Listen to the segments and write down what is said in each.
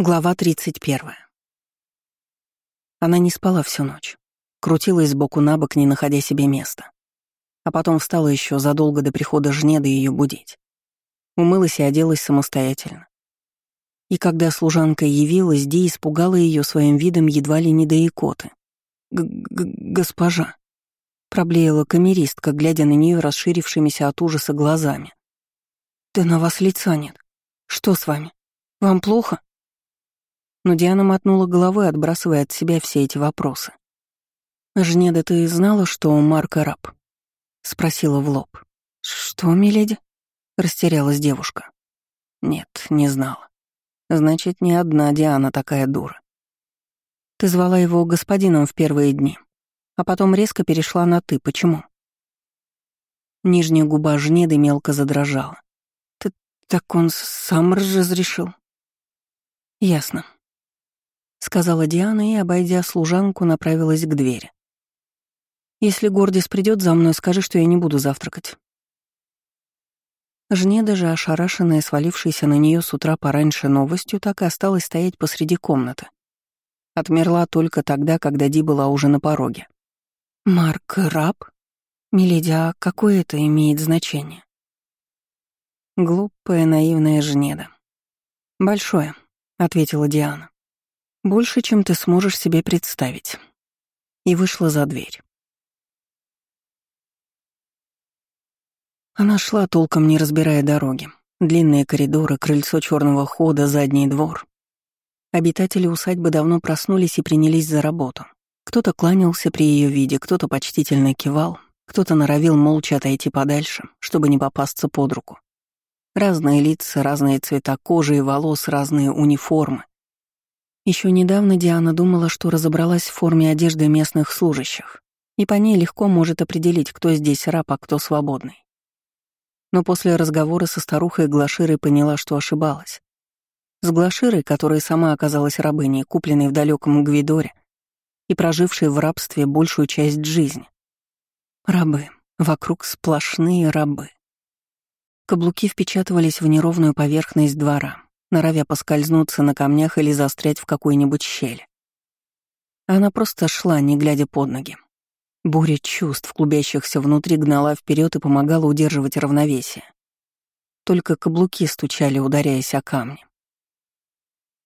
Глава 31. Она не спала всю ночь. Крутилась сбоку на бок, не находя себе места. А потом встала еще задолго до прихода Жнеда ее будить. Умылась и оделась самостоятельно. И когда служанка явилась, Ди испугала ее своим видом едва ли не до икоты. Г -г «Госпожа», — проблеяла камеристка, глядя на нее расширившимися от ужаса глазами. «Да на вас лица нет. Что с вами? Вам плохо?» Но Диана мотнула головой, отбрасывая от себя все эти вопросы. «Жнеда, ты знала, что Марк раб?» — спросила в лоб. «Что, миледи?» — растерялась девушка. «Нет, не знала. Значит, не одна Диана такая дура. Ты звала его господином в первые дни, а потом резко перешла на «ты». Почему?» Нижняя губа Жнеды мелко задрожала. «Ты так он сам разрешил?» «Ясно», — сказала Диана и, обойдя служанку, направилась к двери. «Если Гордис придет за мной, скажи, что я не буду завтракать». Жне даже ошарашенная, свалившаяся на нее с утра пораньше новостью, так и осталась стоять посреди комнаты. Отмерла только тогда, когда Ди была уже на пороге. «Марк раб? Миледи, а какое это имеет значение?» Глупая, наивная Жнеда. «Большое», — ответила Диана. Больше, чем ты сможешь себе представить. И вышла за дверь. Она шла, толком не разбирая дороги. Длинные коридоры, крыльцо черного хода, задний двор. Обитатели усадьбы давно проснулись и принялись за работу. Кто-то кланялся при ее виде, кто-то почтительно кивал, кто-то норовил молча отойти подальше, чтобы не попасться под руку. Разные лица, разные цвета кожи и волос, разные униформы. Еще недавно Диана думала, что разобралась в форме одежды местных служащих, и по ней легко может определить, кто здесь раб, а кто свободный. Но после разговора со старухой Глаширой поняла, что ошибалась. С Глаширой, которая сама оказалась рабыней, купленной в далеком Гвидоре и прожившей в рабстве большую часть жизни. Рабы. Вокруг сплошные рабы. Каблуки впечатывались в неровную поверхность двора, норовя поскользнуться на камнях или застрять в какой-нибудь щели. Она просто шла, не глядя под ноги. Буря чувств, клубящихся внутри, гнала вперед и помогала удерживать равновесие. Только каблуки стучали, ударяясь о камни.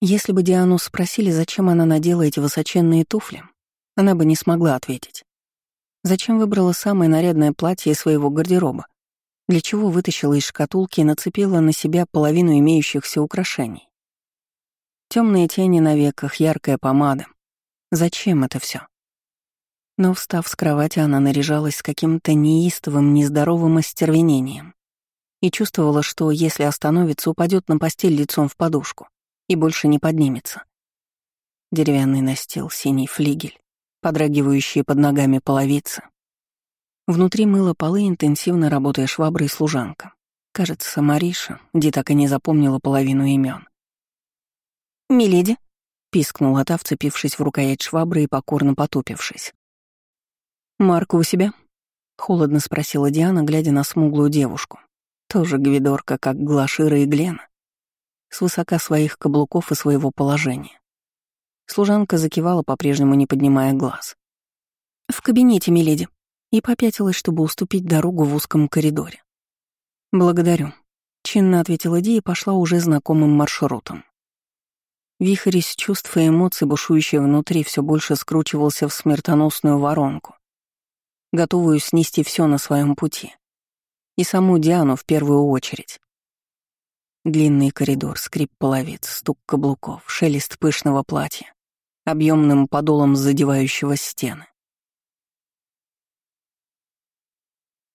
Если бы Диану спросили, зачем она надела эти высоченные туфли, она бы не смогла ответить. Зачем выбрала самое нарядное платье из своего гардероба? Для чего вытащила из шкатулки и нацепила на себя половину имеющихся украшений. Темные тени на веках, яркая помада. Зачем это все? Но, встав с кровати, она наряжалась с каким-то неистовым, нездоровым остервенением и чувствовала, что, если остановится, упадет на постель лицом в подушку и больше не поднимется. Деревянный настил, синий флигель, подрагивающие под ногами половицы, Внутри мыла полы, интенсивно работая шваброй служанка. Кажется, Мариша, Ди так и не запомнила половину имен. «Миледи», — пискнула та, вцепившись в рукоять швабры и покорно потупившись. «Марка у себя?» — холодно спросила Диана, глядя на смуглую девушку. Тоже гвидорка, как Глашира и Глена. Свысока своих каблуков и своего положения. Служанка закивала, по-прежнему не поднимая глаз. «В кабинете, миледи», и попятилась, чтобы уступить дорогу в узком коридоре. «Благодарю», — чинно ответила Ди и пошла уже знакомым маршрутом. Вихрь из чувств и эмоций, бушующий внутри, все больше скручивался в смертоносную воронку, готовую снести все на своем пути. И саму Диану в первую очередь. Длинный коридор, скрип половиц, стук каблуков, шелест пышного платья, объемным подолом задевающего стены.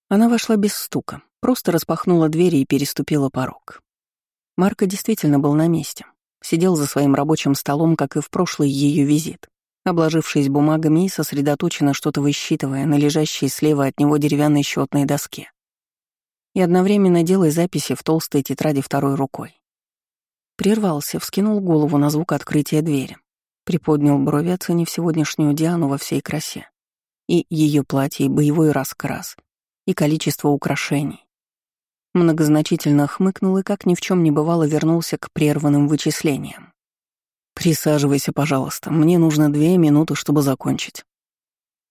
Она вошла без стука, просто распахнула двери и переступила порог. Марко действительно был на месте. Сидел за своим рабочим столом, как и в прошлый ее визит, обложившись бумагами и сосредоточенно что-то высчитывая на лежащей слева от него деревянной счетной доске. И одновременно делая записи в толстой тетради второй рукой. Прервался, вскинул голову на звук открытия двери, приподнял брови, оценив сегодняшнюю Диану во всей красе. И ее платье, и боевой раскрас — и количество украшений. Многозначительно хмыкнул и, как ни в чем не бывало, вернулся к прерванным вычислениям. «Присаживайся, пожалуйста. Мне нужно две минуты, чтобы закончить».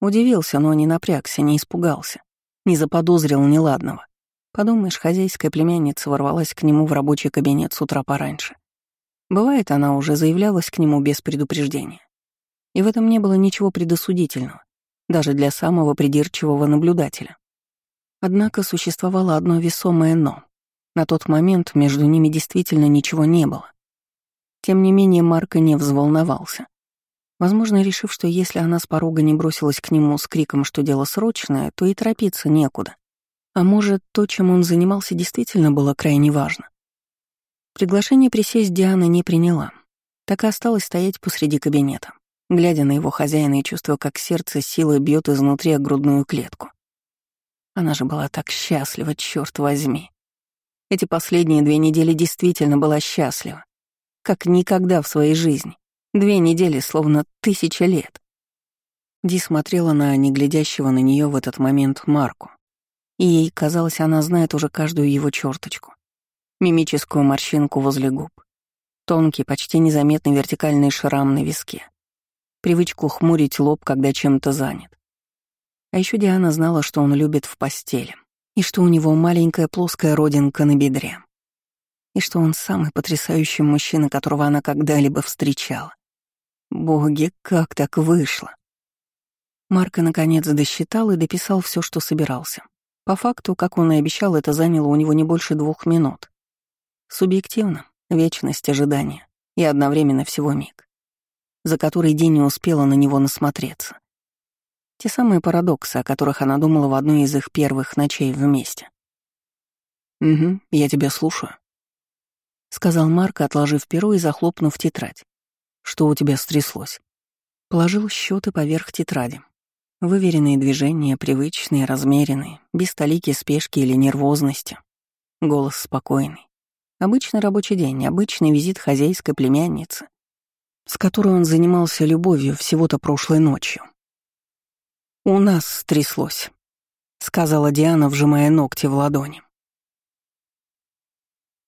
Удивился, но не напрягся, не испугался, не заподозрил неладного. Подумаешь, хозяйская племянница ворвалась к нему в рабочий кабинет с утра пораньше. Бывает, она уже заявлялась к нему без предупреждения. И в этом не было ничего предосудительного, даже для самого придирчивого наблюдателя. Однако существовало одно весомое «но». На тот момент между ними действительно ничего не было. Тем не менее, Марко не взволновался. Возможно, решив, что если она с порога не бросилась к нему с криком, что дело срочное, то и торопиться некуда. А может, то, чем он занимался, действительно было крайне важно. Приглашение присесть Диана не приняла. Так и осталась стоять посреди кабинета, глядя на его хозяина и чувствуя, как сердце силой бьет изнутри грудную клетку. Она же была так счастлива, черт возьми. Эти последние две недели действительно была счастлива как никогда в своей жизни. Две недели, словно тысяча лет. Ди смотрела на неглядящего на нее в этот момент Марку. И ей казалось, она знает уже каждую его черточку. Мимическую морщинку возле губ. Тонкий, почти незаметный вертикальный шрам на виске. Привычку хмурить лоб, когда чем-то занят. А еще Диана знала, что он любит в постели. И что у него маленькая плоская родинка на бедре и что он самый потрясающий мужчина, которого она когда-либо встречала. Боги, как так вышло? Марко наконец досчитал и дописал все, что собирался. По факту, как он и обещал, это заняло у него не больше двух минут. Субъективно — вечность ожидания и одновременно всего миг, за который день не успела на него насмотреться. Те самые парадоксы, о которых она думала в одной из их первых ночей вместе. «Угу, я тебя слушаю», — сказал Марк, отложив перо и захлопнув тетрадь. «Что у тебя стряслось?» Положил счеты поверх тетради. Выверенные движения, привычные, размеренные, без столики спешки или нервозности. Голос спокойный. Обычный рабочий день, обычный визит хозяйской племянницы, с которой он занимался любовью всего-то прошлой ночью. «У нас стряслось», — сказала Диана, вжимая ногти в ладони.